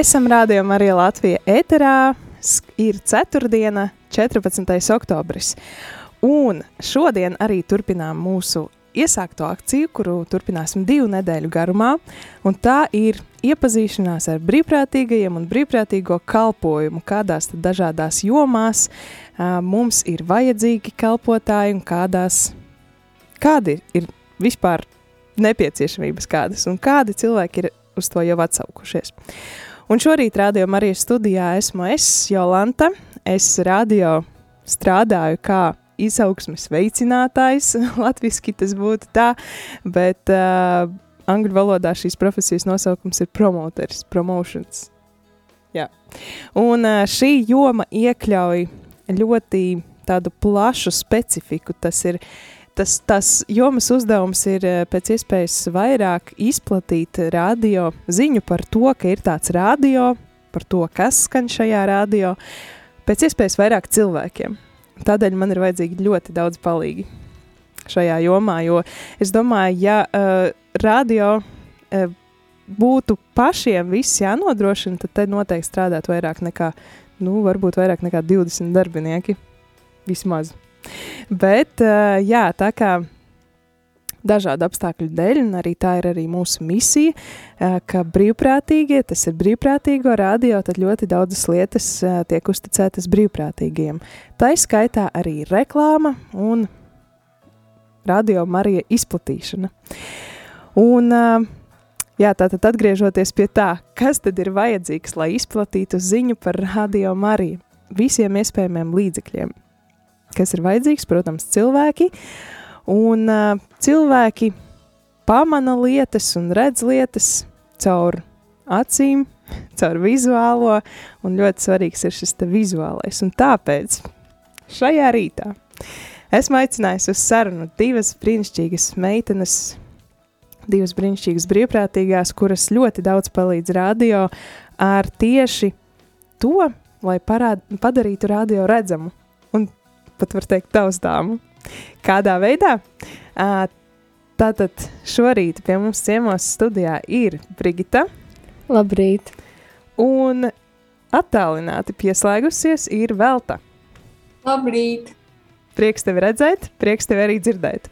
Esam rādījumā arī Latvija ēterā. Ir ceturtdiena, 14. oktobris. Un šodien arī turpinām mūsu iesākto akciju, kuru turpināsim divu nedēļu garumā. Tā ir iepazīšanās ar brīvprātīgajiem un brīvprātīgo kalpojumu, kādās dažādās jomās uh, mums ir vajadzīgi kalpotāji un kādās, kādi ir vispār nepieciešamības kādas un kādi cilvēki ir uz to jau atsaukušies. Un šorīt rādījumā arī studijā esmu es, Jolanta. Es radio strādāju kā izaugsmes veicinātājs, latviski tas būtu tā, bet uh, angļu valodā šīs profesijas nosaukums ir promoters, promotions. Jā. Un uh, šī joma iekļauj ļoti tādu plašu specifiku. Tas ir uh, tas, tas jomas uzdevums ir eh, pēc iespējas vairāk izplatīt radio ziņu par to, ka ir tāds radio, par to, kas skan šajā radio, pēc iespējas vairāk cilvēkiem. Tādēļ man ir vajadzīgi ļoti daudz palīgi šajā jomā, jo es domāju, ja uh, radio uh, būtu pašiem viss jānodrošina, tad te noteikti strādāt vairāk nekā, nu, varbūt vairāk nekā 20 darbinieki vismaz. Bet, eh, jā, tā kā dažādu apstākļu dēļ, un arī tā ir arī mūsu misija, eh, ka brīvprātīgie, tas ir brīvprātīgo radio, tad ļoti daudzas lietas eh, tiek uzticētas brīvprātīgiem. Tā ir skaitā arī reklāma un radio Marija izplatīšana. Un, jā, tātad atgriežoties pie tā, kas tad ir vajadzīgs, lai izplatītu ziņu par radio Mariju? Visiem iespējamiem līdzekļiem kas ir vajadzīgs, protams, cilvēki. Un uh, cilvēki pamana lietas un redz lietas caur acīm, caur vizuālo, un ļoti svarīgs ir šis vizuālais. Un tāpēc šajā rītā esmu aicinājusi uz sarunu divas brīnišķīgas meitenes, divas brīnišķīgas brīvprātīgās, kuras ļoti daudz palīdz radio ar tieši to, lai parād, padarītu radio redzamu. Pat var teikt, taustāmu. Kādā veidā? Tātad šorīt pie mums ciemos studijā ir Brigita. Labrīt! Un attālināti pieslēgusies ir Velta. Labrīt! Prieks tevi redzēt, prieks tevi arī dzirdēt.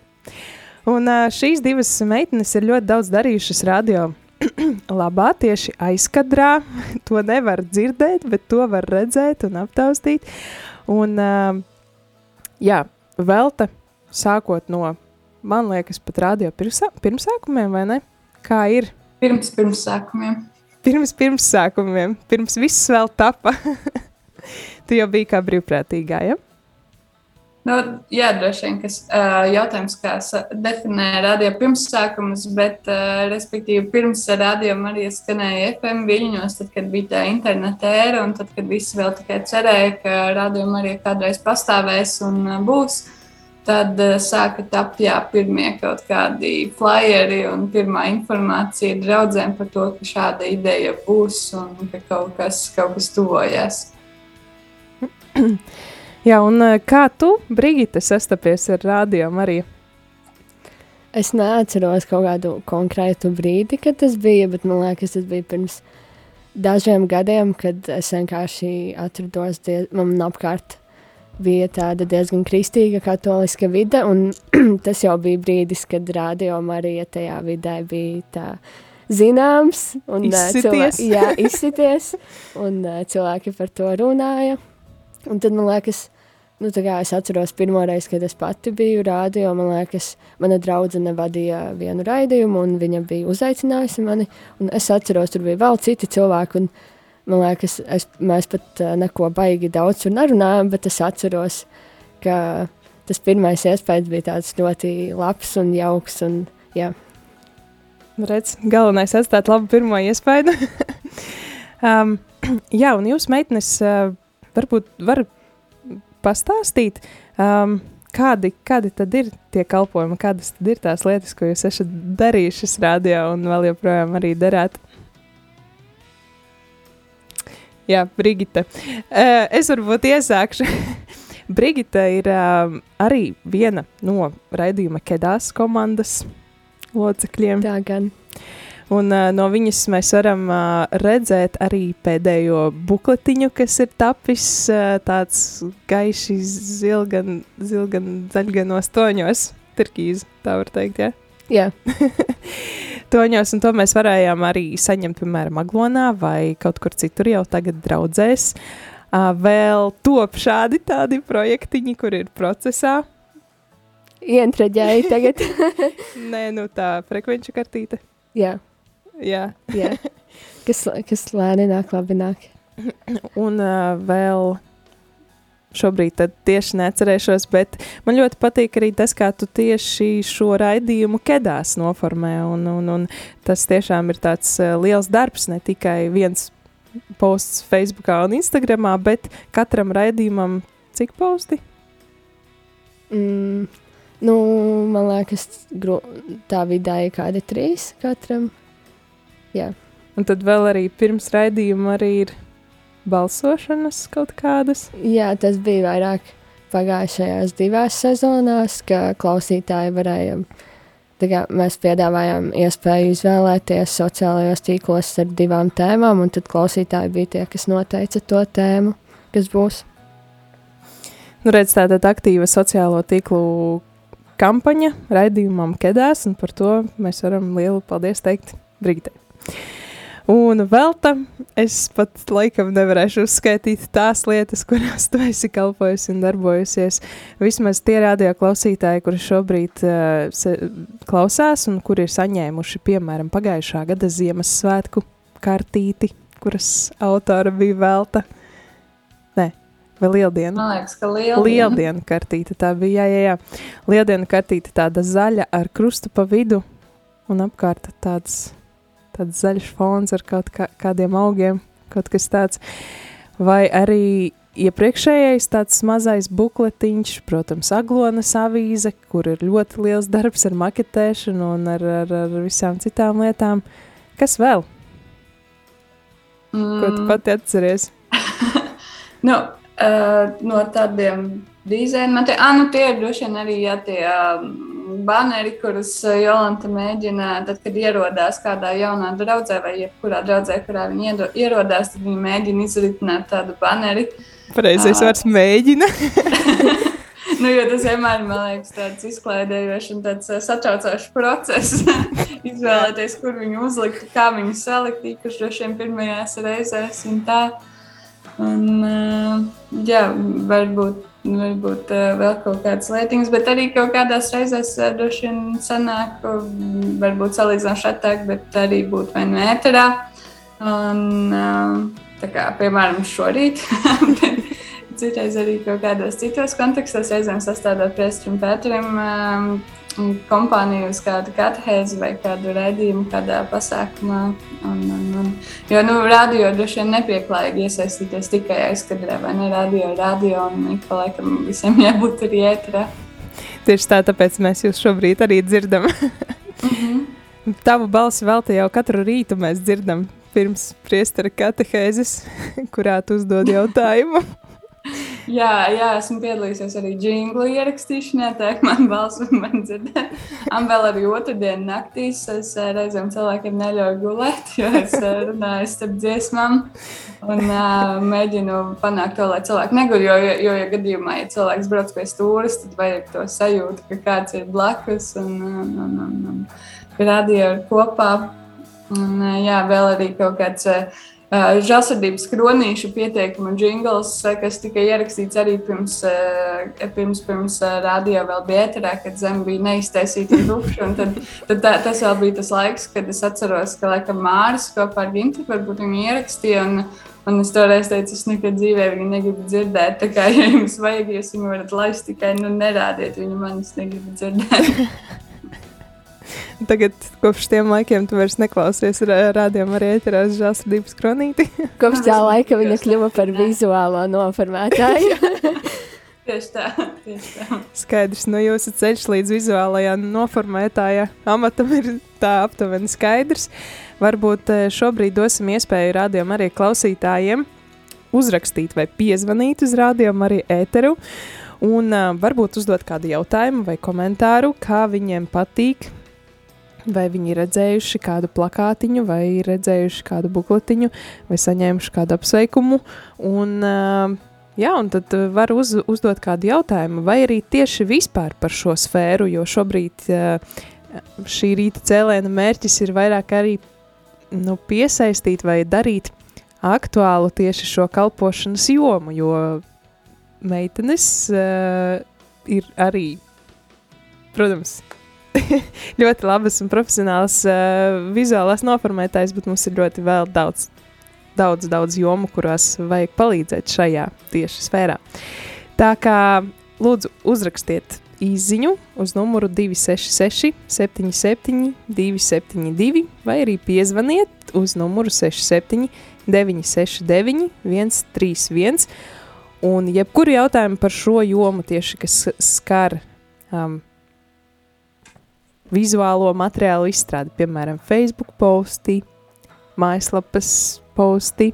Un šīs divas meitenes ir ļoti daudz darījušas radio labā, tieši aizkadrā. To nevar dzirdēt, bet to var redzēt un aptaustīt. Un uh, jā, velta sākot no, man liekas, pat radio pirmsā, pirmsākumiem, vai ne? Kā ir? Pirms pirmsākumiem. Pirms pirmsākumiem, pirms viss vēl tapa. tu jau biji kā brīvprātīgā, ja? Nu, jā, droši vien, kas uh, jautājums, kā definē radio pirmsākumus, bet, uh, respektīvi, pirms radio arī skanēja FM viļņos, tad, kad bija tā interneta ēra, un tad, kad visi vēl tikai cerēja, ka radio arī kādreiz pastāvēs un uh, būs, tad uh, sāka tapt, jā, pirmie kaut kādi flyeri un pirmā informācija draudzēm par to, ka šāda ideja būs un ka kaut kas, kaut kas tuvojas. Jā, un eh, kā tu, Brigita, sastapies ar rādio Mariju? Es neatceros kaut kādu konkrētu brīdi, kad tas bija, bet man liekas, tas bija pirms dažiem gadiem, kad es vienkārši atrados, diez, man apkārt bija tāda diezgan kristīga katoliska vide, un tas jau bija brīdis, kad radio Marija tajā vidē bija tā zināms. Un, uh, Izsities. cilvēki, jā, izsities. Un uh, cilvēki par to runāja. Un tad man liekas, nu, es atceros pirmo reizi, kad es pati biju rādio, man liekas, mana draudzene vadīja vienu raidījumu, un viņa bija uzaicinājusi mani. Es atceros, tur bija vēl citi cilvēki, un man liekas, es, mēs pat uh, neko baigi daudz tur nerunājām, bet es atceros, ka tas pirmais iespējas bija tāds ļoti labs un jauks. Un, jā. Redz, galvenais ir atstāt labu pirmo iespēju. um, jā, un jūs, meitenes, uh, varbūt varat pastāstīt, um, kādi, kādi tad ir tie kalpojumi, kādas tad ir tās lietas, ko jūs esat darījušas rādio un vēl joprojām arī darāt. Jā, Brigita. Uh, es varbūt iesākšu. Brigita ir uh, arī viena no raidījuma Kedās komandas locekļiem. Tā gan. Un uh, no viņas mēs varam uh, redzēt arī pēdējo bukletiņu, kas ir tapis uh, tāds gaiši zilgan, zilgan zaļganos toņos, turkīzi, tā var teikt, jā. Jā, Toņos, un to mēs varējām arī saņemt, piemēram, Aglonā vai kaut kur citur jau tagad draudzēs. Uh, vēl top šādi tādi projektiņi, kur ir procesā. ientraģēji tagad. Nē, nu tā frekvenču kartīte. jā, Jā. jā. Kas, kas lēni nāk, labi nāk. Un uh, vēl šobrīd tieši neatcerēšos, bet man ļoti patīk arī tas, kā tu tieši šo raidījumu kedās noformē. Un, un, un tas tiešām ir tāds liels darbs, ne tikai viens posts Facebook un Instagram, bet katram raidījumam cik posti? Mm, nu, man liekas, gro, tā vidēji kādi trīs katram. Jā, Un tad vēl arī pirms raidījuma arī ir balsošanas kaut kādas. jā tas bija vairāk pagājušajās divās sezonās, ka klausītāji varēja. Kā, mēs piedāvājām iespēju izvēlēties sociālajos tīklos ar divām tēmām, un tad klausītāji bija tie, kas noteica to tēmu, kas būs. Nu, redz, tāda aktīva sociālo tīklu kampaņa raidījumam Kedās, un par to mēs varam lielu paldies teikt Brigitei. Un vēl tam es pat laikam nevarēšu uzskaitīt tās lietas, kurās tu esi kalpojusi un darbojusies. Vismaz tie radio klausītāji, kuri šobrīd uh, se, klausās un kuri ir saņēmuši, piemēram, pagājušā gada Ziemassvētku kartīti, kuras autora bija velta. Nē, vai lieldiena? Man liekas, ka liela Lieldienu kartīte tā bija, jā, jā, jā. Lieldienu kartīte tāda zaļa ar krustu pa vidu un apkārt tāds, tāds zaļš fons ar kaut kā, kādiem augiem, kaut kas tāds. Vai arī iepriekšējais tāds mazais bukletiņš, protams, Aglonas avīze, kur ir ļoti liels darbs ar maketēšanu un ar, ar, ar visām citām lietām. Kas vēl? Mm. Ko tu pati atceries? Nu, uh, no tādiem dizainiem, man tie, ah, nu, tie ir droši vien arī jā, tie um, baneri, kurus uh, Jolanta mēģina, tad, kad ierodās kādā jaunā draudzē vai jebkurā draudzē, kurā viņi ierodās, tad viņi mēģina izritināt tādu baneri. Pareizais Ā. vārds mēģina. Nu, jo tas vienmēr man liekas tāds izklaidējošs un tāds uh, satraucošs process. Izvēlēties, kur viņu uzlikt, kā viņu salikt, īpaši droši vien pirmajās reizēs un tā. Un, uh, jā, varbūt, varbūt uh, vēl kaut kādas lietiņas, bet arī kaut kādās reizēs uh, droši vien sanāk, uh, varbūt salīdzinoši attāk, bet arī būt vai nu ēterā. Un, tā kā, piemēram, šorīt. Citreiz arī kaut kādos citos kontekstos, reizēm sastādot priesterim Pēterim um, kompāniju uz kādu katehēzi vai kādu raidījumu kādā pasākumā. Un, un, un, jo, nu, radio droši vien nepieklājīgi iesaistīties tikai aizkadrē, vai ne? Radio, radio, un ik pa laikam visiem jābūt arī ēterā. Tieši tā, tāpēc mēs jūs šobrīd arī dzirdam. Tavu balsi vēl te jau katru rītu mēs dzirdam pirms priestera katehēzes, kurā tu uzdod jautājumu. Jā, jā, esmu piedalījusies arī jinglu ierakstīšanā, tā kā man balss man dzirdēt. Man vēl arī otrdien naktīs es eh, reizēm cilvēkiem neļauju gulēt, jo es eh, runāju starp dziesmām un uh, mēģinu panākt to, lai cilvēki neguļ, jo, jo, ja gadījumā, ja cilvēks brauc pie stūres, tad vajag to sajūtu, ka kāds ir blakus un, un, un, un, un radio ir kopā. Un, jā, vēl arī kaut kāds uh, žēlsirdības kronīšu pieteikumu jingls, kas tika ierakstīts arī pirms, uh, pirms, pirms radio vēl bija ēterā, kad zem bija neiztaisīta un tukša. Tad, tad tā, tas vēl bija tas laiks, kad es atceros, ka laikam Māris kopā ar Gintu varbūt viņu ierakstīja. Un, Un es toreiz teicu, es nekad dzīvē viņu negribu dzirdēt. Tā kā ja jums vajag, jūs viņu varat laist tikai nu, nerādiet viņu man, es negribu dzirdēt. Tagad, kopš tiem laikiem, tu vairs neklausies rādījumā, arī ēterās žēlsirdības kronīti. kopš tā laika viņa kļuva par vizuālo noformētāju. tieši tā, tieši tā. Skaidrs, no nu, jūsu ceļš līdz vizuālajā noformētāja amatam ir tā aptuveni skaidrs. Varbūt eh, šobrīd dosim iespēju rādījumam arī klausītājiem uzrakstīt vai piezvanīt uz rādījumu arī ēteru. Un uh, varbūt uzdot kādu jautājumu vai komentāru, kā viņiem patīk vai viņi ir redzējuši kādu plakātiņu, vai redzējuši kādu bukletiņu, vai saņēmuši kādu apsveikumu. Un, jā, un tad var uz, uzdot kādu jautājumu, vai arī tieši vispār par šo sfēru, jo šobrīd šī rīta cēlēna mērķis ir vairāk arī nu, piesaistīt vai darīt aktuālu tieši šo kalpošanas jomu, jo meitenes uh, ir arī, protams, ļoti labas un profesionālas uh, vizuālās noformētājas, bet mums ir ļoti vēl daudz, daudz, daudz jomu, kurās vajag palīdzēt šajā tieši sfērā. Tā kā lūdzu uzrakstiet īsiņu uz numuru 266, 77, 272, vai arī piezvaniet uz numuru 67, 969, 131. Un jebkuru jautājumu par šo jomu, tieši kas skar um, vizuālo materiālu izstrādi, piemēram, Facebook posti, mājaslapas posti.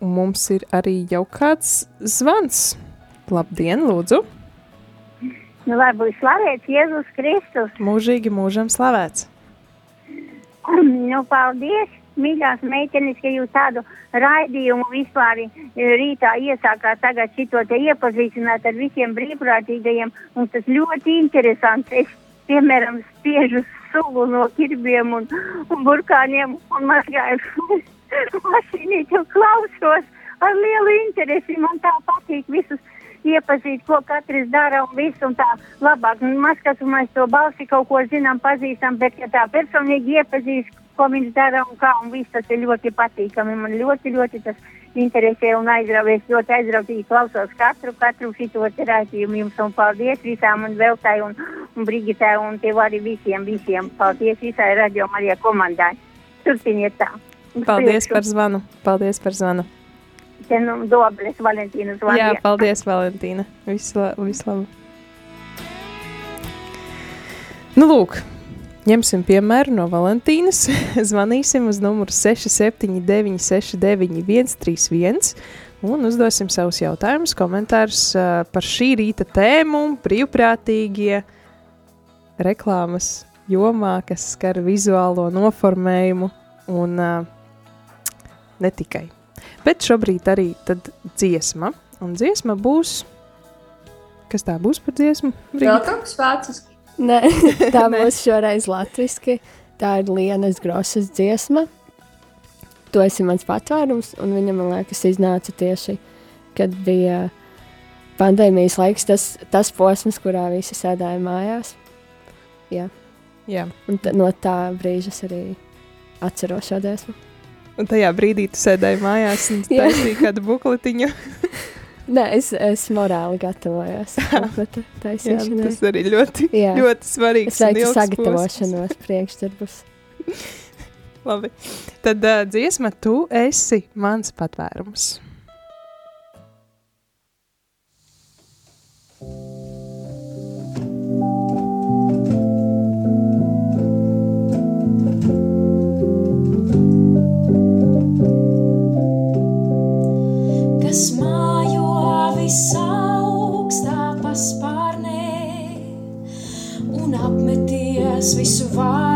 Un mums ir arī jau kāds zvans. Labdien, lūdzu! Nu, lai būtu slavēts Jēzus Kristus. Mūžīgi mūžam slavēts. Nu, paldies, mīļās meitenes, ka jūs tādu raidījumu vispār rītā iesākāt tagad šito te iepazīstināt ar visiem brīvprātīgajiem. Un tas ļoti interesants. Es piemēram, spiežu sugu no kirbiem un, un burkāniem un mazgāju mašīnīti un klausos ar lielu interesi. Man tā patīk visus iepazīt, ko katrs dara un visu un tā labāk. Maz, kas mēs to balsi kaut ko zinām, pazīstam, bet ja tā personīgi iepazīst, ko viņš dara un kā un viss tas ir ļoti patīkami. Man ļoti, ļoti tas interesē un aizrauties. Ļoti aizrautīgi klausos katru, katru šito raidījumu jums un paldies visām un Veltai un, un Brigitai un tev arī visiem, visiem. Paldies visai radio Marija komandai. Turpiniet tā. Paldies par zvanu. Paldies par zvanu. Te nu dobres Valentīna zvanīja. Jā, paldies Valentīna. Visu, visu labu. Nu lūk, Ņemsim piemēru no Valentīnas. Zvanīsim uz numuru 679, 691, 131 un uzdosim savus jautājumus, komentārus par šī rīta tēmu, brīvprātīgie reklāmas jomā, kas skar vizuālo noformējumu un ne tikai. Bet šobrīd arī tad dziesma, un dziesma būs, kas tā būs par dziesmu? Vēl kaut kas vācisks. Nē, tā būs šoreiz latviski. Tā ir Lienas Grosas dziesma. Tu esi mans patvērums, un viņa, man liekas, iznāca tieši, kad bija pandēmijas laiks, tas, tas posms, kurā visi sēdēja mājās. Jā. Jā. Un no tā brīža es arī atceros šo dziesmu. Un tajā brīdī tu sēdēji mājās un taisīji kādu bukletiņu. Nē, es, es morāli gatavojos. Jā, tas arī ļoti, Jā. ļoti svarīgi. Es veicu sagatavošanos priekšdarbus. Labi. Tad uh, dziesma, tu esi mans patvērums. Kas mājo visaugstā paspārnē un apmeties visu varenā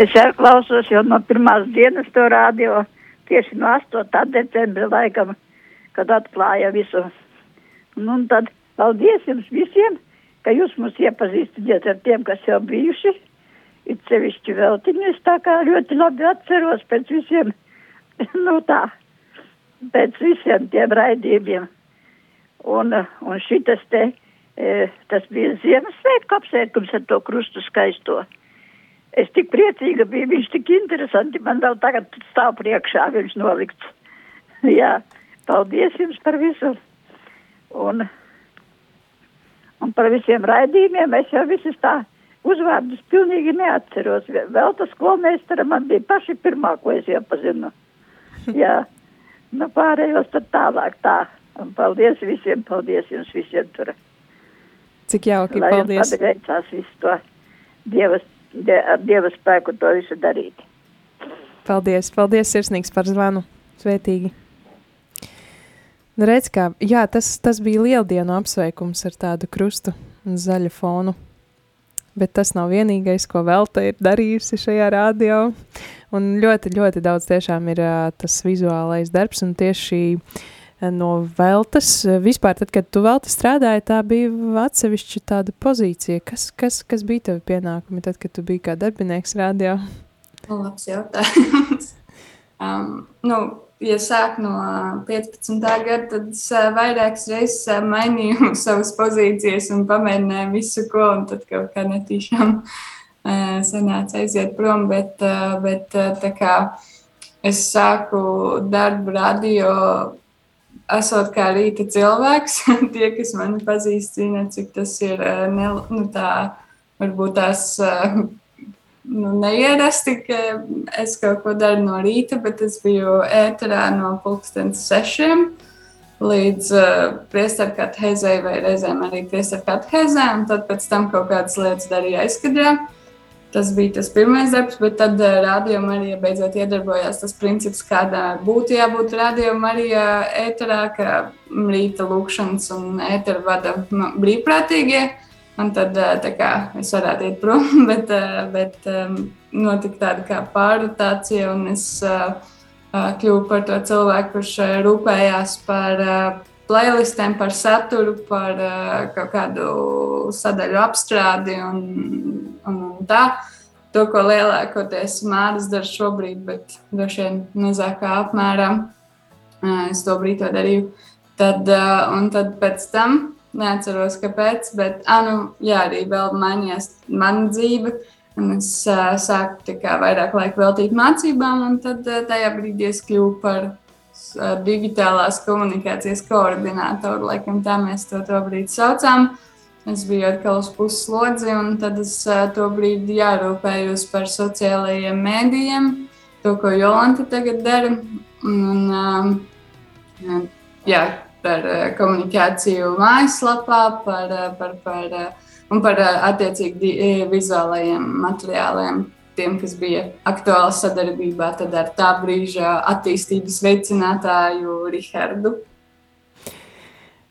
Es jau klausos jau no pirmās dienas to radio, tieši no 8. decembra laikam, kad atklāja visu. Nu, un tad paldies jums visiem, ka jūs mūs iepazīstināt ar tiem, kas jau bijuši. Ir sevišķi veltiņi, es tā kā ļoti labi atceros pēc visiem, nu tā, pēc visiem tiem raidījumiem. Un, un šitas te, e, tas bija Ziemassvētku apsveikums ar to krustu skaisto. Es tik priecīga biju, viņš tik interesanti, man vēl tagad stāv priekšā viņš nolikts. Jā, paldies jums par visu. Un, un par visiem raidījumiem es jau visus tā uzvārdus pilnīgi neatceros. Vēl tas skolmeistara man bija paši pirmā, ko es iepazinu. Jā, nu pārējos tad tālāk tā. Un paldies visiem, paldies jums visiem tur. Cik jauki, Lai jums paldies. labi veicās visu to dievas, die, ar dieva spēku to visu darīt. Paldies, paldies sirsnīgs par zvanu. Svētīgi. Nu, redz, kā, jā, tas, tas bija lieldienu apsveikums ar tādu krustu un zaļu fonu. Bet tas nav vienīgais, ko Velta ir darījusi šajā radio. Un ļoti, ļoti daudz tiešām ir ā, tas vizuālais darbs un tieši ā, no Veltas. ā, Vispār, tad, kad tu Velta strādāji, tā bija atsevišķa tāda pozīcija. Kas, kas, kas bija tavi pienākumi tad, kad tu biji kā darbinieks radio? Labs jautājums. um, nu, ja sāk no 15. gada, tad es ā, vairākas reizes ā, mainīju savas pozīcijas un pamēģināju visu, ko, un tad kaut kā netīšām sanāca aiziet prom, bet, bet tā kā es sāku darbu radio, esot kā rīta cilvēks, tie, kas mani pazīst, zina, cik tas ir ā, ne, nu, tā, varbūt tās ā, nu, neierasti, ka es kaut ko daru no rīta, bet es biju ēterā no pulkstenes sešiem līdz uh, priestarkatehēzei vai reizēm arī priestarkatehēzē, un tad pēc tam kaut kādas lietas darīju aizkadrā. Tas bija tas pirmais darbs, bet tad uh, rādījumā arī beidzot iedarbojās tas princips, kādā būtu jābūt rādījumā arī ēterā, ka rīta lūkšanas un ētera vada brīvprātīgie. Un tad kā, es varētu iet prom, bet, bet notika tāda kā pārrotācija, un es kļuvu par to cilvēku, kurš rūpējās par playlistēm, par saturu, par uh, kaut kādu sadaļu apstrādi un, un, tā. To, ko lielākoties Mārcis dara šobrīd, bet droši vien mazākā apmērā uh, es to brīdi to darīju. Tad, uh, un tad pēc tam, neatceros, kāpēc, bet ah, nu, jā, arī vēl mainījās mana dzīve. Un es uh, sāku kā, vairāk laika veltīt mācībām, un tad uh, tajā brīdī es kļuvu par digitālās komunikācijas koordinātoru, laikam tā mēs to brīdi saucām. Es biju atkal uz puslodzi, un tad es to brīdi jārūpējos par sociālajiem mēdījiem, to, ko Jolanta tagad dara. Un, jā, par komunikāciju mājaslapā, par, par, par, un par attiecīgi vizuālajiem materiāliem tiem, kas bija aktuāli sadarbībā ar tā brīža attīstības veicinātāju Rihardu.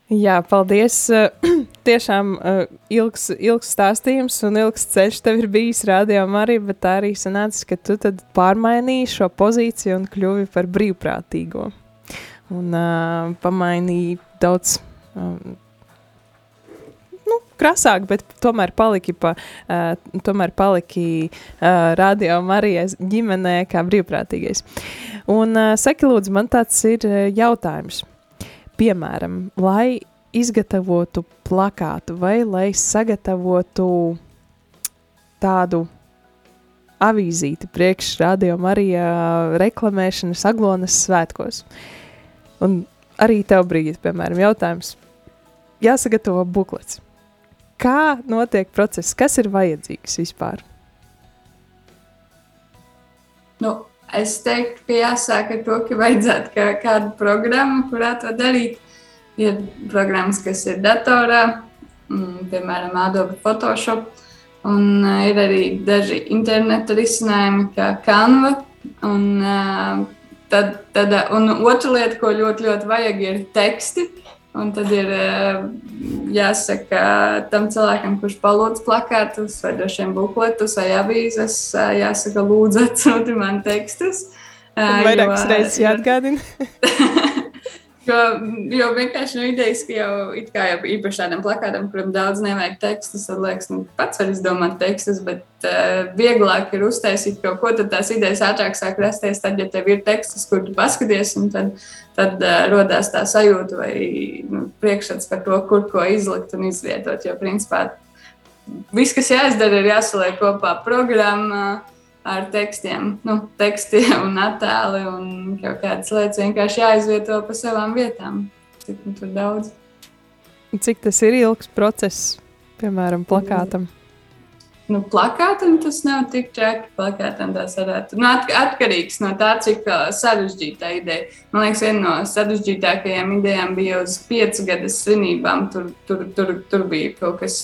Jā, paldies. Tiešām uh, ilgs, ilgs stāstījums un ilgs ceļš tev ir bijis rādījumā arī, bet tā arī sanāca, ka tu tad pārmainīji šo pozīciju un kļuvi par brīvprātīgo. Un uh, pamainīji daudz um, krasāk, bet tomēr paliki, pa, uh, tomēr paliki uh, radio Marijas ģimenē kā brīvprātīgais. Un uh, saki, lūdzu, man tāds ir jautājums. Piemēram, lai izgatavotu plakātu vai lai sagatavotu tādu avīzīti priekš radio Marija reklamēšanas Aglonas svētkos. Un arī tev brīdī, piemēram, jautājums. Jāsagatavo buklets Kā notiek process? Kas ir vajadzīgs vispār? Nu, es teiktu, ka jāsāk ar to, ka vajadzētu kā, kādu programmu, kurā to darīt. Ir programmas, kas ir datorā, mm, piemēram, Adobe Photoshop, un uh, ir arī daži interneta risinājumi, kā Canva. Un, uh, tad, tad, un otra lieta, ko ļoti, ļoti vajag, ir teksti. Un tad ir eh, jāsaka tam cilvēkam, kurš palūdz plakātus, vai dažiem bukletus, vai avīzes, eh, jāsaka, lūdzu, atsūti man tekstus. Eh, vairākas reizes jāatgādina. Jo, jo vienkārši no idejas, ka jau, jau īpaši tādam plakātam, kuram daudz nevajag tekstus, tad liekas, nu, pats var izdomāt tekstus, bet uh, vieglāk ir uztaisīt kaut ko, tad tās idejas ātrāk sāk rasties. Tad, ja tev ir tekstus, kur tu paskaties, tad, tad uh, rodās tā sajūta vai nu, priekšstats par to, kur ko izlikt un izvietot. Jo, principā, viss, kas jāizdara, ir jāsaliek kopā programmā. Ar tekstiem, nu, teksti un attēli un kaut kādas lietas vienkārši jāizvieto pa savām vietām. Cik nu tur daudz? Cik tas ir ilgs process, piemēram, plakātam? Nu, plakātam tas nav tik traki. Plakātam tas varētu būt nu, at, atkarīgs no tā, cik uh, sarežģīta ideja. Man liekas, viena no sarežģītākajām idejām bija uz piecu gadu svinībām. Tur, tur, tur, tur bija kaut kas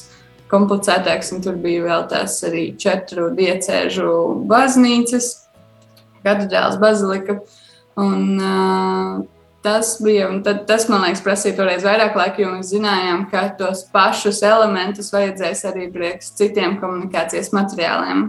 komplicētāks, un tur bija vēl tās arī četru diecēžu baznīcas, katedrāls bazilika. Un, uh, tas bija, tad, tas, man liekas, prasīja toreiz vairāk laika, jo mēs zinājām, ka tos pašus elementus vajadzēs arī priekš citiem komunikācijas materiāliem.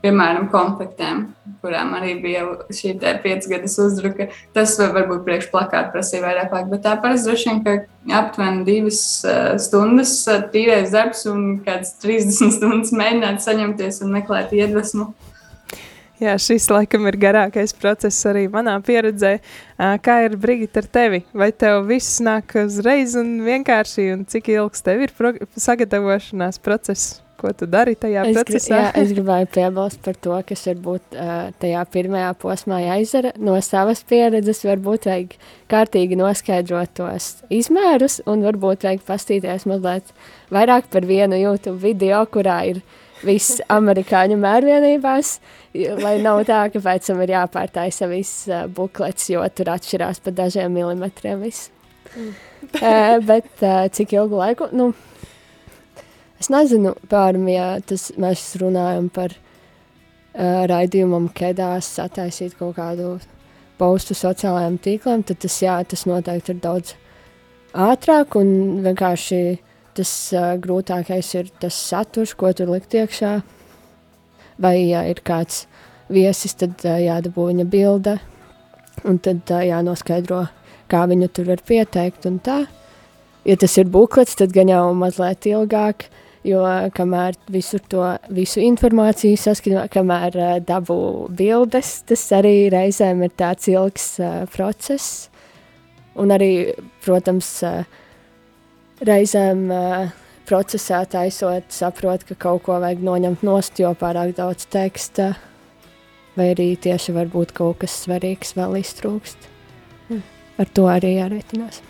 Piemēram, konfliktiem, kurām arī bija šī piecgadas uzdruka. Tas varbūt priekšplakāta prasīja vairāk laika, bet tā parasti droši vien, ka aptuveni divas uh, stundas uh, tīrais darbs un kāds 30 stundas mēģināt saņemties un meklēt iedvesmu. Jā, šis laikam ir garākais process arī manā pieredzē. Kā ir Brigita ar tevi? Vai tev viss nāk uzreiz un vienkārši, un cik ilgs tev ir sagatavošanās process? ko tu dari tajā es procesā? Jā, es gribēju piebilst par to, kas varbūt tajā pirmajā posmā jāizdara no savas pieredzes. Varbūt vajag kārtīgi noskaidrot tos izmērus un varbūt vajag pastīties mazliet vairāk par vienu YouTube video, kurā ir viss amerikāņu mērvienībās, lai nav tā, ka pēc tam ir jāpārtaisa viss buklets, jo tur atšķirās pa dažiem milimetriem viss. Mm. uh, bet uh, cik ilgu laiku? Nu, Es nezinu, piemēram, ja tas, mēs runājam par uh, raidījumam kedās sataisīt kaut kādu postu sociālajiem tīkliem, tad tas, jā, tas noteikti ir daudz ātrāk un vienkārši tas uh, grūtākais ir tas saturs, ko tur likt iekšā. Vai, ja ir kāds viesis, tad uh, jādabū viņa bilde, un tad uh, jānoskaidro, kā viņu tur var pieteikt. Ja tas ir buklets, tad gan jau mazliet ilgāk, jo kamēr visur to visu informāciju saskaņo, kamēr uh, dabū bildes, tas arī reizēm ir tāds ilgs uh, process. Un arī, protams, uh, reizēm uh, procesā taisot, saprot, ka kaut ko vajag noņemt nost, jo pārāk daudz teksta, vai arī tieši varbūt kaut kas svarīgs vēl iztrūkst. Mm. Ar to arī jārēķinās.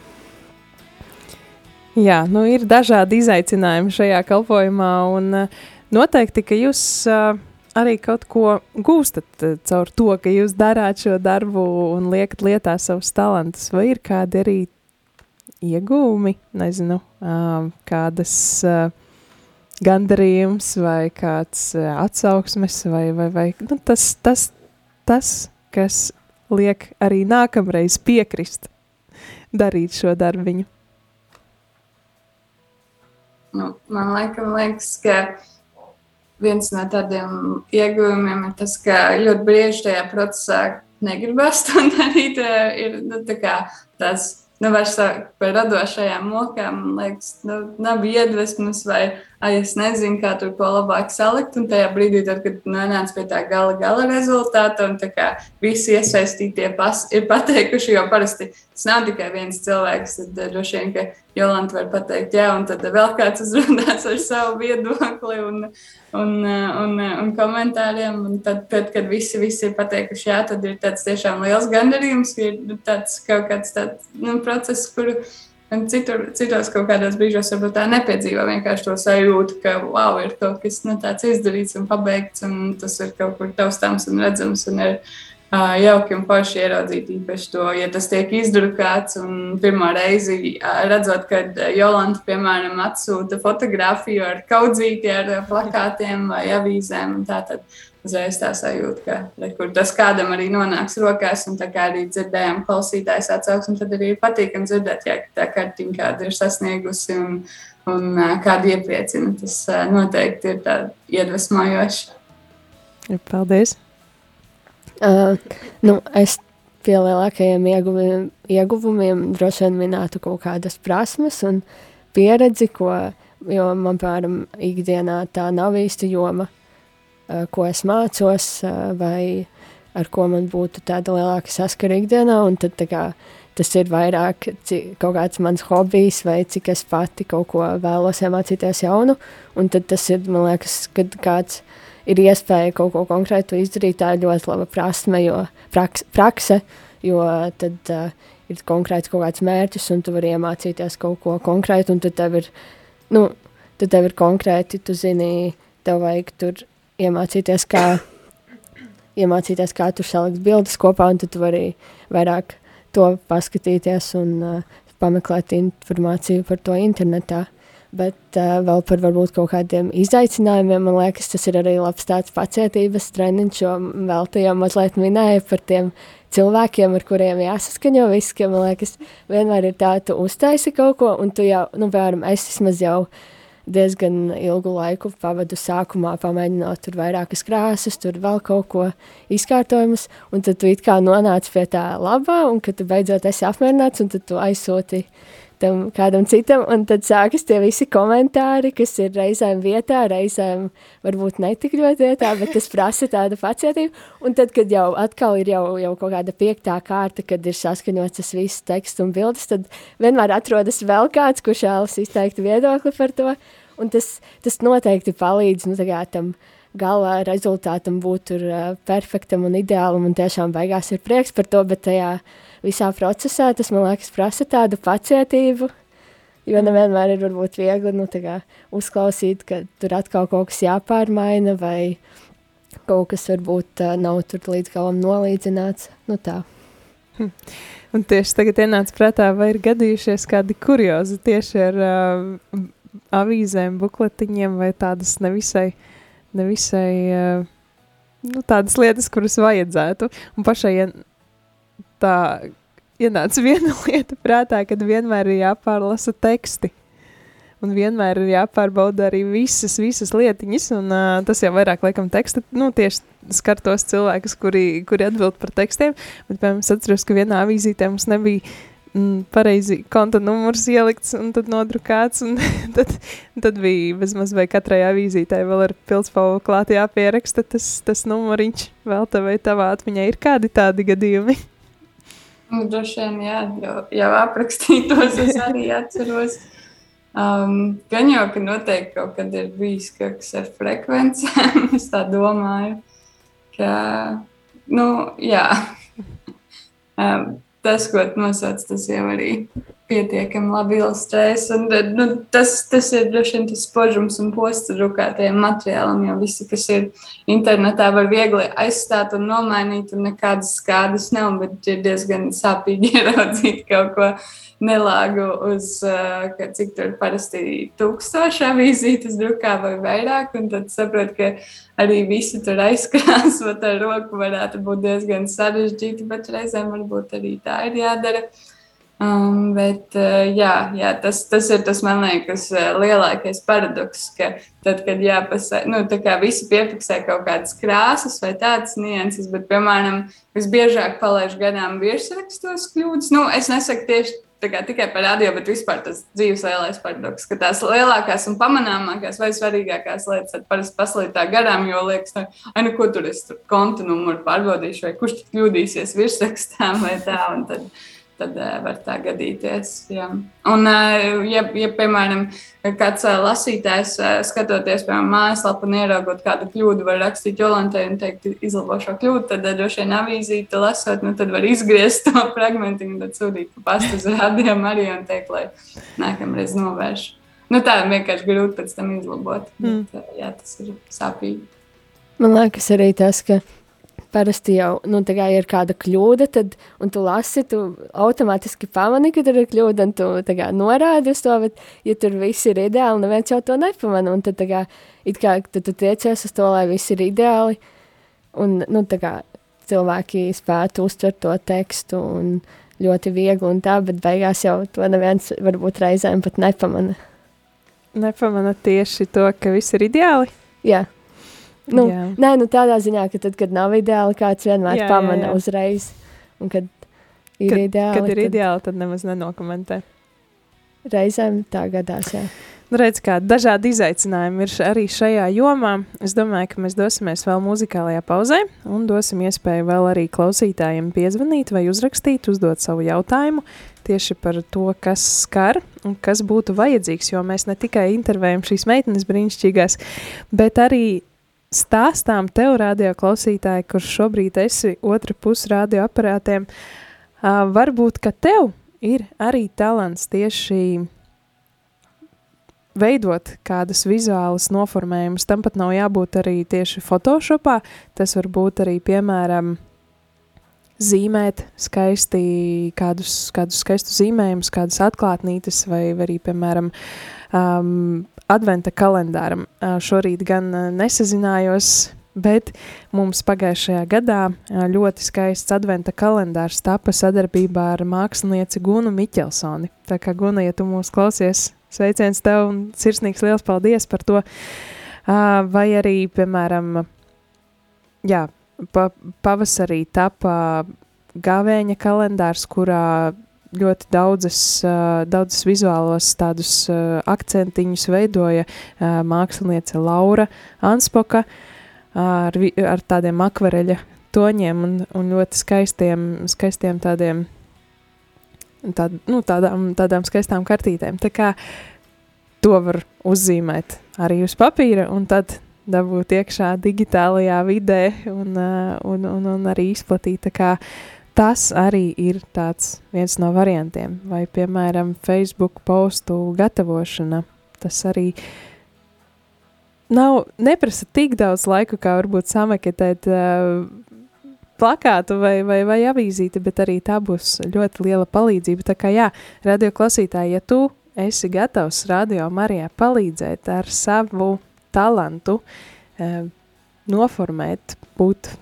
Jā, nu ir dažādi izaicinājumi šajā kalpošanā, un noteikti, ka jūs arī kaut ko gūstat caur to, ka jūs darāt šo darbu un liekat lietā savus talantus. Vai ir kādi arī iegūmi, nezinu, kādas gandarījums vai kāds atsauksmes vai, vai, vai nu, tas, tas, tas, kas liek arī nākamreiz piekrist darīt šo darbiņu. Nu, man laikam, liekas, ka viens no tādiem ieguvumiem ir tas, ka ļoti bieži tajā procesā negribas to darīt. Ir nu, tā kā, tas nu, vairs par radošajām mokām, man liekas, nu, nav iedvesmas vai ai, es nezinu, kā tur ko labāk salikt. Un tajā brīdī, tad, kad nonāca pie tā gala, gala rezultāta, un kā, visi iesaistītie pas, ir pateikuši, jo parasti tas nav tikai viens cilvēks, tad eh, droši vien, ka Jolanta var pateikt, jā, un tad vēl kāds uzrunās ar savu viedokli un, un, un, un komentāriem. Un tad, tad, kad visi, visi ir pateikuši, jā, tad ir tāds tiešām liels gandarījums, ka ir tāds kaut kāds tāds nu, process, kuru citur, citos kaut kādos brīžos varbūt tā nepiedzīvo vienkārši to sajūtu, ka wow, ir kaut kas nu, tāds izdarīts un pabeigts, un tas ir kaut kur taustāms un redzams. Un ir, jauki un forši ieraudzīt īpaši to, ja tas tiek izdrukāts. Pirmā reize redzot, kad Jolanta, piemēram, atsūta fotografiju ar kaudzīti, ar plakātiem vai avīzēm. Tā, tad, uzreiz tā sajūta, ka re, tas kādam arī nonāks rokās, un tā kā arī dzirdējām klausītājs atsauksmi, tad arī ir patīkami dzirdēt, ja tā kartiņa kāda ir sasniegusi un, un kāda iepriecina. Tas noteikti ir iedvesmojoši. Paldies! Uh, nu, es pie lielākajiem ieguvumiem, ieguvumiem droši vien minētu kaut kādas prasmes un pieredzi, ko, jo man, piemēram, ikdienā tā nav īsti joma, Eh, ko es mācos, eh, vai ar ko man būtu tāda lielāka saskara ikdienā, un tad kā, tas ir vairāk cik, kaut kāds mans hobijs, vai cik es pati kaut ko vēlos iemācīties jaunu, un tad tas ir, man liekas, kad kāds ir iespēja kaut ko konkrētu izdarīt, tā ir ļoti laba prasme, jo praks, prakse, jo tad uh, ir konkrēts kaut kāds mērķis, un tu vari iemācīties kaut ko konkrētu, un tad tev ir, nu, tad tev ir konkrēti, tu zini, tev vajag tur iemācīties, kā, iemācīties, kā tur salikt bildes kopā, un tad tu vari vairāk to paskatīties un uh, pameklēt informāciju par to internetā. Bet uh, vēl par varbūt kaut kādiem izaicinājumiem, man liekas, tas ir arī labs tāds pacietības treniņš, jo vēl te jau mazliet minēja par tiem cilvēkiem, ar kuriem jāsaskaņo viss, ka man liekas, vienmēr ir tā, tu uztaisi kaut ko, un tu jau, nu, piemēram, es vismaz jau diezgan ilgu laiku pavadu sākumā, pamēģinot tur vairākas krāsas, tur vēl kaut ko izkārtojumus, un tad tu it kā nonāc pie tā labā, un kad tu beidzot esi apmierināts, un tad tu aizsūti tam kādam citam, un tad sākas tie visi komentāri, kas ir reizēm vietā, reizēm varbūt netik ļoti vietā, bet tas prasa tādu pacietību, un tad, kad jau atkal ir jau, jau kaut kāda piektā kārta, kad ir saskaņots tas viss teksts un bildes, tad vienmēr atrodas vēl kāds, kurš vēlas izteikt viedokli par to, Un tas, tas noteikti palīdz nu, tam gala rezultātam būt tur, uh, perfektam un ideālam, un tiešām beigās ir prieks par to, bet tajā visā procesā tas, man liekas, prasa tādu pacietību, jo nevienmēr ir varbūt viegli nu, kā, uzklausīt, ka tur atkal kaut kas jāpārmaina, vai kaut kas varbūt uh, nav tur līdz galam nolīdzināts, nu tā. Hm. Un tieši tagad ienāca prātā, vai ir gadījušies kādi kuriozi tieši ar uh, avīzēm, bukletiņiem vai tādas nevisai, nevisai uh, nu, tādas lietas, kuras vajadzētu. Un pašai ien- tā ienāca viena lieta prātā, kad vienmēr ir jāpārlasa teksti. Un vienmēr ir jāpārbauda arī visas, visas lietiņas, un uh, tas jau vairāk laikam teksta, nu, tieši skar tos cilvēkus, kuri, kuri atbild par tekstiem, bet, piemēram, es atceros, ka vienā avīzītē mums nebija pareizi konta numurs ielikts un tad nodrukāts, un tad, tad bija bezmaz vai katrai avīzītē vēl ar pilspalvu klāt jāpieraksta tas, tas numuriņš vēl tavai tavā atmiņā. Ir kādi tādi gadījumi? Nu, droši vien, jā, jau, jau aprakstītos, es arī atceros. Um, gan jau, ka noteikti kaut kad ir bijis kaut kas ar frekvencēm, es tā domāju, ka, nu, jā, um, tas, ko nosauc, tas jau arī pietiekami labi ilustrējas. Un, nu, tas, tas ir droši vien tas spožums un posts drukātajam materiālam, jo visi, kas ir internetā, var viegli aizstāt un nomainīt, un nekādas skādas nav, bet ir diezgan sāpīgi ieraudzīt kaut ko nelāgu uz, uh, ka, cik tur parasti tūkstoši avīzītes drukā vai vairāk, un tad saprot, ka arī visi tur aizkrāsot ar roku varētu būt diezgan sarežģīti, bet reizēm varbūt arī tā ir jādara. Um, bet, uh, jā, jā tas, tas ir tas, man liekas, uh, lielākais paradoks, ka tad, kad jāpasaka, nu, tā kā visi piefiksē kaut kādas krāsas vai tādas nianses, bet, piemēram, visbiežāk palaiž garām virsrakstos kļūdas. Nu, es nesaku tieši kā, tikai par radio, bet vispār tas dzīves lielais paradoks, ka tās lielākās un pamanāmākās vai svarīgākās lietas parasti paslīd tā garām, jo liekas, ka, ai, nu, ko tur es tur kontu numuru pārbaudīšu, vai kurš tur kļūdīsies virsrakstā vai tā. Tad, uh, var tā gadīties. Jā. Un, uh, ja, ja, piemēram, kāds uh, lasītājs skatoties, piemēram, mājaslapu un ieraugot kādu kļūdu, var rakstīt Jolantai un teikt, izlabo šo kļūdu, tad droši vien avīzīti lasot, nu, tad var izgriezt to fragmentiņu un tad sūtīt pa pastu uz rādījumu arī un teikt, lai nākamreiz novērš. Nu, tā vienkārši grūti pēc tam izlabot. Mm. Bet, jā, tas ir sāpīgi. Man liekas arī tas, ka parasti jau, nu, ir kāda kļūda, tad, un tu lasi, tu automātiski pamani, ka tur ir kļūda, un tu, kā, norādi uz to, bet, ja tur viss ir ideāli, neviens jau to nepamana, un tad, kā, it kā, tad tu tiecies uz to, lai viss ir ideāli, un, nu, kā, cilvēki spētu uztvert to tekstu, un ļoti viegli un tā, bet beigās jau to neviens varbūt reizēm pat nepamana. Nepamana tieši to, ka viss ir ideāli? Jā. Nu, Jā. nē, nu tādā ziņā, ka tad, kad nav ideāli, kāds vienmēr Jā, jā, pamana jā. uzreiz. Un kad ir kad, ideāli, kad ir tad ideāli, tad nemaz nenokomentē. reizēm tā gadās. Jā. Nu, redz, kā dažādi izaicinājumi ir arī šajā jomā. Es domāju, ka mēs dosimies vēl muzikālajā pauzē un dosim iespēju vēl arī klausītājiem piezvanīt vai uzrakstīt, uzdot savu jautājumu tieši par to, kas skar un kas būtu vajadzīgs, jo mēs ne tikai intervējam šīs meitenes brīnišķīgās, bet arī stāstām tev, radio klausītāji, kurš šobrīd esi otra puse radio aparātiem, uh, varbūt, ka tev ir arī talants tieši veidot kādas vizuālas noformējumus. Tam pat nav jābūt arī tieši Photoshopā. Tas var būt arī, piemēram, zīmēt skaisti kādus, kādus skaistus zīmējumus, kādas atklātnītes vai, vai arī, piemēram, um, adventa kalendāram. Uh, šorīt gan uh, nesazinājos, bet mums pagājušajā gadā uh, ļoti skaists adventa kalendārs tapa sadarbībā ar mākslinieci Gunu Miķelsoni. Tā kā Guna, ja tu mūs klausies, sveiciens tev un sirsnīgs liels paldies par to. Uh, vai arī, piemēram, jā, pa, pavasarī tapa gāvēņa kalendārs, kurā ļoti daudzas, daudzas vizuālos tādus akcentiņus veidoja māksliniece Laura Anspoka ar, ar tādiem akvareļa toņiem un, un ļoti skaistiem, skaistiem tādiem, tād, nu, tādām, tādām skaistām kartītēm. Tā kā to var uzzīmēt arī uz papīra un tad dabūt iekšā digitālajā vidē un, un, un, un arī izplatīt. Tā kā tas arī ir tāds viens no variantiem. Vai, piemēram, Facebook postu gatavošana. Tas arī nav, neprasa tik daudz laika, kā varbūt samaketēt uh, plakātu vai, vai, vai avīzīti, bet arī tā būs ļoti liela palīdzība. Tā kā jā, radio klausītāji, ja tu esi gatavs radio Marijā palīdzēt ar savu talantu, eh, noformēt, būt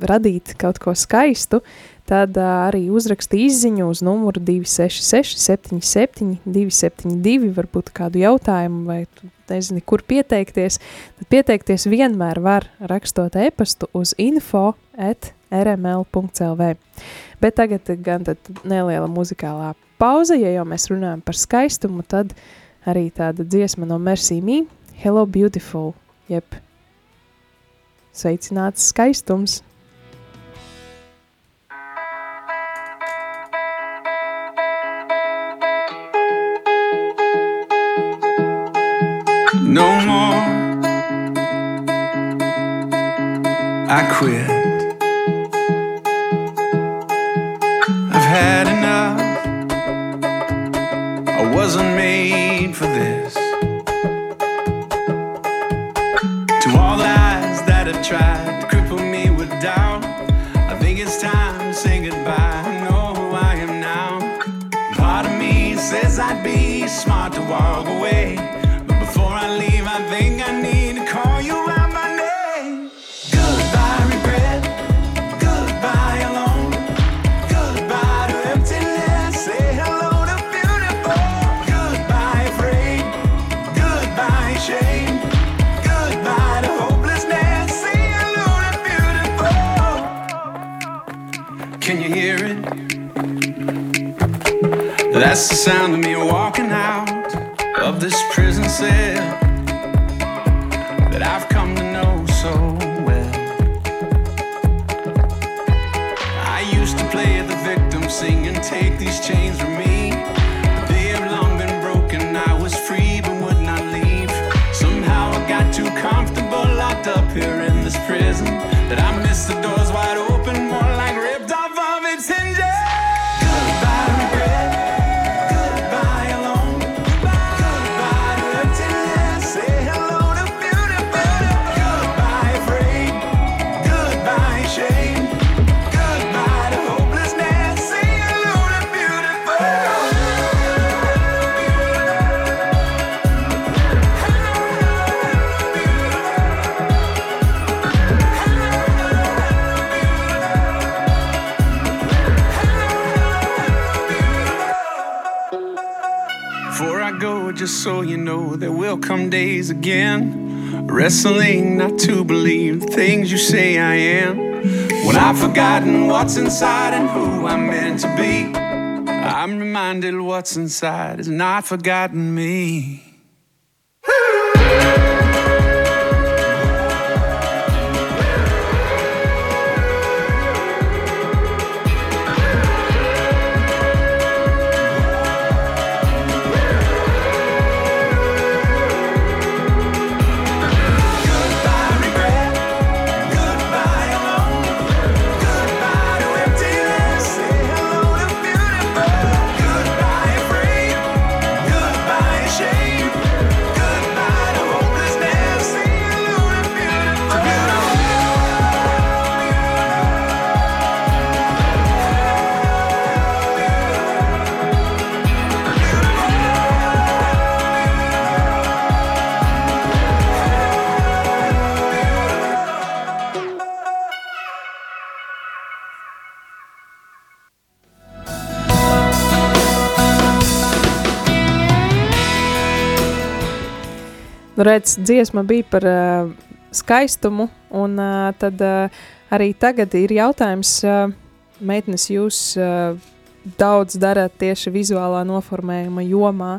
radīt kaut ko skaistu, tad uh, arī uzraksti izziņu uz numuru 266 77 272, varbūt kādu jautājumu vai nezini, kur pieteikties, tad pieteikties vienmēr var rakstot e-pastu uz info at rml.lv. Bet tagad gan tad neliela muzikālā pauze, ja jau mēs runājam par skaistumu, tad arī tāda dziesma no Mercy Me, Hello Beautiful, jeb sveicināts skaistums. I quit. I've had enough. I wasn't made for this. To all lies that have tried to cripple me with doubt, I think it's time to say goodbye. I know who I am now. Part of me says I'd be smart to walk away. That's the sound of me walking out of this prison cell so you know, there will come days again. Wrestling not to believe the things you say I am. When I've forgotten what's inside and who I'm meant to be, I'm reminded what's inside has not forgotten me. Redz, dziesma bija par uh, skaistumu, un uh, tad uh, arī tagad ir jautājums, uh, meitenes, jūs uh, daudz darat tieši vizuālā noformējuma jomā,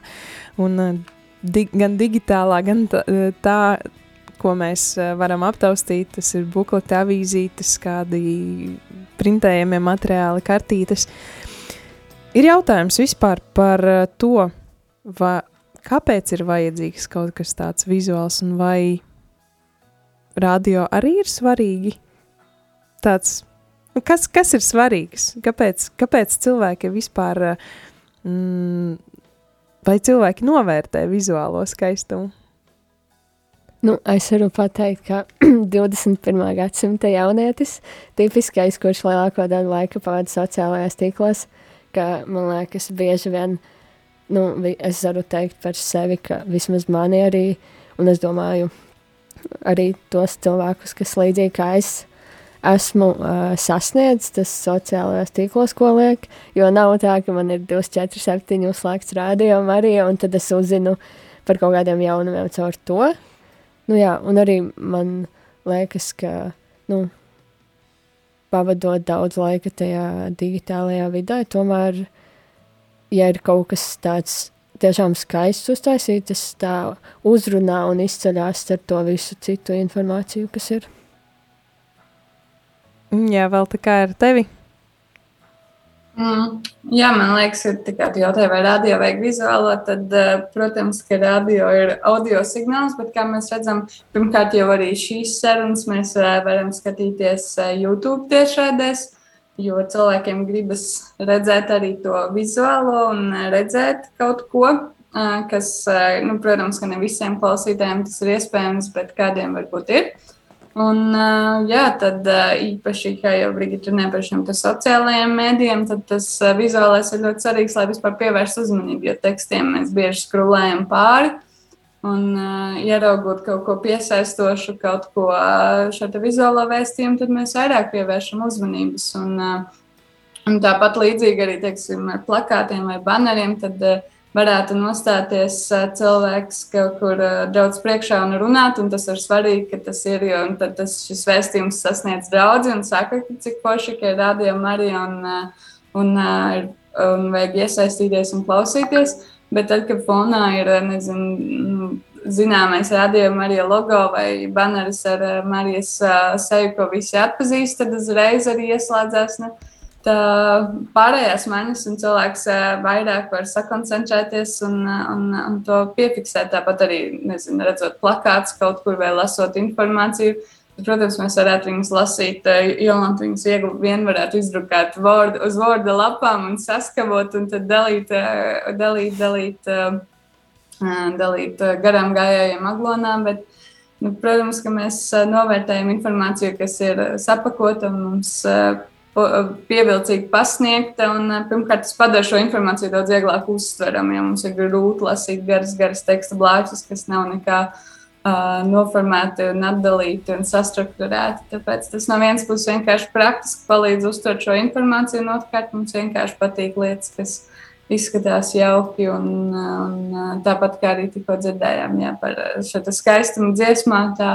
un uh, di gan digitālā, gan tā ko mēs uh, varam aptaustīt, tas ir bukleti, avīzītes, kādi printējamie materiāli, kartītes. Ir jautājums vispār par uh, to, vai kāpēc ir vajadzīgs kaut kas tāds vizuāls, un vai radio arī ir svarīgi? Tāds, nu, kas, kas ir svarīgs? Kāpēc, kāpēc cilvēki vispār, mm, vai cilvēki novērtē vizuālo skaistumu? Nu, es varu pateikt, ka 21. gadsimta jaunietis, tipiskais, kurš lielāko daļu laika pavada sociālajās tīklos, ka man liekas, bieži vien nu, es varu teikt par sevi, ka vismaz mani arī, un es domāju, arī tos cilvēkus, kas līdzīgi kā es esmu uh, sasniedzis tas sociālajos tīklos, ko liek, jo nav tā, ka man ir 247 uzslēgts rādio arī, un tad es uzzinu par kaut kādiem jaunumiem caur to. Nu jā, un arī man liekas, ka, nu, pavadot daudz laika tajā digitālajā vidē, tomēr, ja ir kaut kas tāds tiešām skaists uztaisīt, tas tā uzrunā un izceļās ar to visu citu informāciju, kas ir. Jā, vēl tā kā ar tevi. Mm, jā, man liekas, ka tā kā tu jautāji, vai radio vajag vizuālo, tad, uh, protams, ka radio ir audio signāls, bet kā mēs redzam, pirmkārt jau arī šīs sarunas mēs uh, varam skatīties uh, YouTube tiešraidēs, jo cilvēkiem gribas redzēt arī to vizuālo un redzēt kaut ko, kas, nu, protams, ka ne visiem klausītājiem tas ir iespējams, bet kādiem varbūt ir. Un, jā, tad īpaši, kā jau Brigita runāja par šiem sociālajiem mēdījiem, tad tas vizuālais ir ļoti svarīgs, lai vispār pievērstu uzmanību, jo tekstiem mēs bieži skrulējam pāri. Un uh, ieraugot kaut ko piesaistošu, kaut ko uh, šādu vizuālo vēstījumu, tad mēs vairāk pievēršam uzmanības. Un, uh, un tāpat līdzīgi arī teiksim, ar plakātiem vai baneriem, tad uh, varētu nostāties cilvēks kaut kur daudz priekšā un runāt, un tas ir svarīgi, ka tas ir, tad tas vēstījums sasniedz draudzi un saka, cik forši, ir rādījuma arī un, un, un, un vajag iesaistīties un klausīties, bet tad, kad fonā ir, nezinu, zināmais rādījuma arī logo vai baneris ar Marijas seju, ko visi atpazīst, tad uzreiz arī ieslēdzās. Ne? tā pārējās maņas, un cilvēks vairāk var sakoncentrēties un, un, un to piefiksēt. Tāpat arī, nezinu, redzot plakāts kaut kur vai lasot informāciju. Protams, mēs varētu viņus lasīt, Jolanta viņus viegli vien varētu izdrukāt Word, uz Word lapām un saskavot, un tad dalīt, dalīt, dalīt, dalīt garām gājējiem aglonām. Bet, nu, protams, ka mēs novērtējam informāciju, kas ir sapakota un mums pievilcīgi pasniegta. Un, eh, pirmkārt, tas padara šo informāciju daudz vieglāk uztveramu, jo mums ir grūti lasīt garas, garas teksta blāķus, kas nav nekā uh, noformēti un atdalīti un sastruktūrēti. Tāpēc tas no vienas puses vienkārši praktiski palīdz uztvert šo informāciju, un otrkārt mums vienkārši patīk lietas, kas izskatās jauki. Un, un tāpat kā arī tikko dzirdējām jā, par šo skaistumu dziesmā. Tā,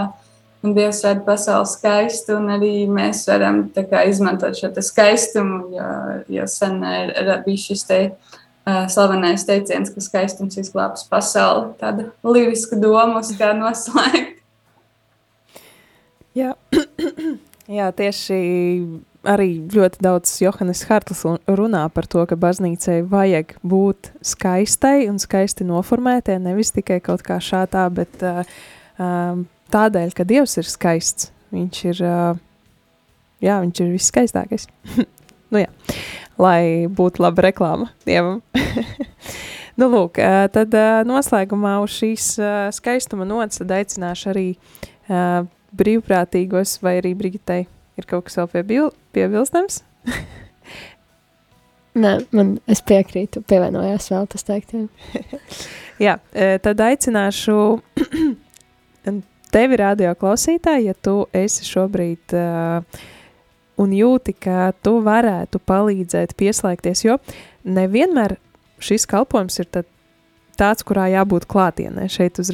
Un Dievs rada pasauli skaistu, un arī mēs varam kā, izmantot šo skaistumu, jo, jo sen ir, ir bijis šis te, uh, slavenais teiciens, ka skaistums izglābs pasauli. Tāda liriska doma, uz kā noslēgt. Jā. Jā, tieši arī ļoti daudz Johannes Hartls runā par to, ka baznīcai vajag būt skaistai un skaisti noformētai, nevis tikai kaut kā šādā, bet uh, tādēļ, ka Dievs ir skaists. Viņš ir, uh, jā, viņš ir viskaistākais. nu jā, lai būtu laba reklāma Dievam. nu lūk, tad noslēgumā uz šīs skaistuma nots aicināšu arī brīvprātīgos vai arī Brigitei ir kaut kas vēl piebil, piebilstams? Nē, man es piekrītu, pievienojās vēl tas teiktiem. Jā, tad aicināšu tevi radio klausītāji, ja tu esi šobrīd uh, un jūti, ka tu varētu palīdzēt pieslēgties, jo nevienmēr šis kalpojums ir tāds, kurā jābūt klātienē. Šeit, uz,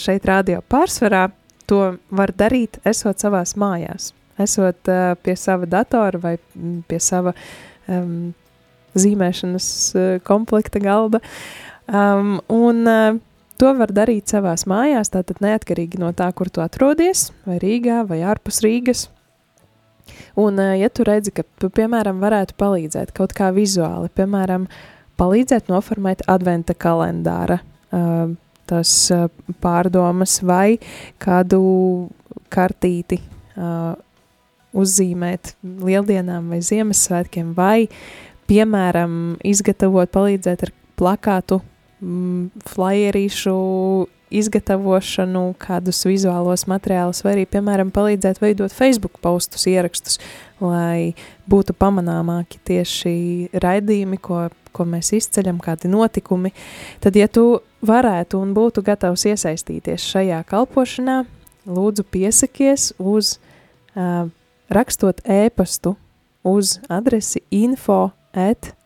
šeit radio pārsvarā to var darīt, esot savās mājās, esot uh, pie sava datora vai pie sava um, zīmēšanas uh, komplekta galda. Um, un uh, To var darīt savās mājās, tātad neatkarīgi no tā, kur tu atrodies, vai Rīgā, vai ārpus Rīgas. Un, eh, ja tu redzi, ka tu, piemēram, varētu palīdzēt kaut kā vizuāli, piemēram, palīdzēt noformēt adventa kalendāra uh, tas uh, pārdomas vai kādu kartīti uzzīmēt lieldienām vai Ziemassvētkiem, vai, piemēram, izgatavot, palīdzēt ar plakātu mm, flyerīšu izgatavošanu, kādus vizuālos materiālus, vai arī, piemēram, palīdzēt veidot Facebook postus, ierakstus, lai būtu pamanāmāki tieši raidījumi, ko, ko mēs izceļam, kādi notikumi. Tad, ja tu varētu un būtu gatavs iesaistīties šajā kalpošanā, lūdzu piesakies uz uh, rakstot ēpastu uz adresi info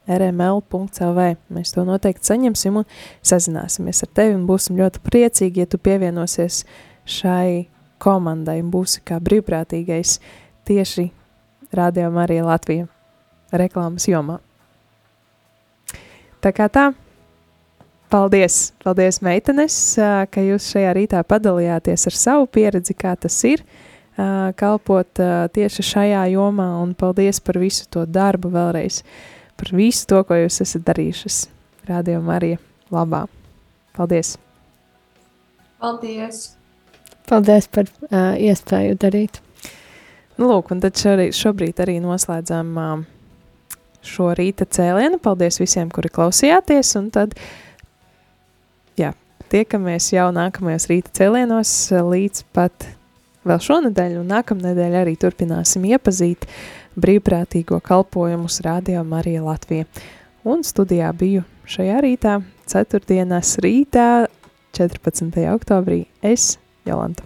at rml.clv. Mēs to noteikti saņemsim un sazināsimies ar tevi un būsim ļoti priecīgi, ja tu pievienosies šai komandai un būsi kā brīvprātīgais tieši Radio Marija Latvija reklāmas jomā. Tā kā tā, paldies, paldies meitenes, ka jūs šajā rītā padalījāties ar savu pieredzi, kā tas ir kalpot tieši šajā jomā un paldies par visu to darbu vēlreiz, par visu to, ko jūs esat darījušas Radio Marija labā. Paldies! Paldies! Paldies par uh, iespēju darīt. Nu, lūk, un tad šorī, šobrīd arī noslēdzam uh, šo rīta cēlienu. Paldies visiem, kuri klausījāties, un tad, jā, tiekamies jau nākamajos rīta cēlienos uh, līdz pat vēl šonadēļ, un nākamnedēļ arī turpināsim iepazīt brīvprātīgo kalpojumus Radio Marija Latvija. Un studijā biju šajā rītā, ceturtdienās rītā, 14. oktobrī, es, Jolanta.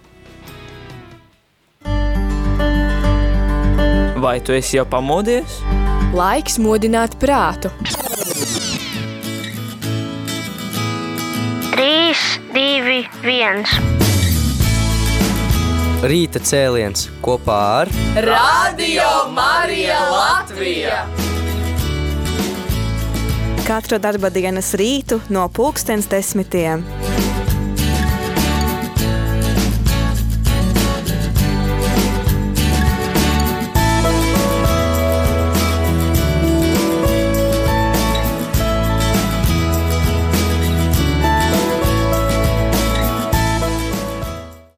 Vai tu esi jau pamodies? Laiks modināt prātu. 3, 2, 1. Rīta cēliens kopā ar Radio Marija Latvija! Katru darba dienas rītu no pulkstens desmitiem.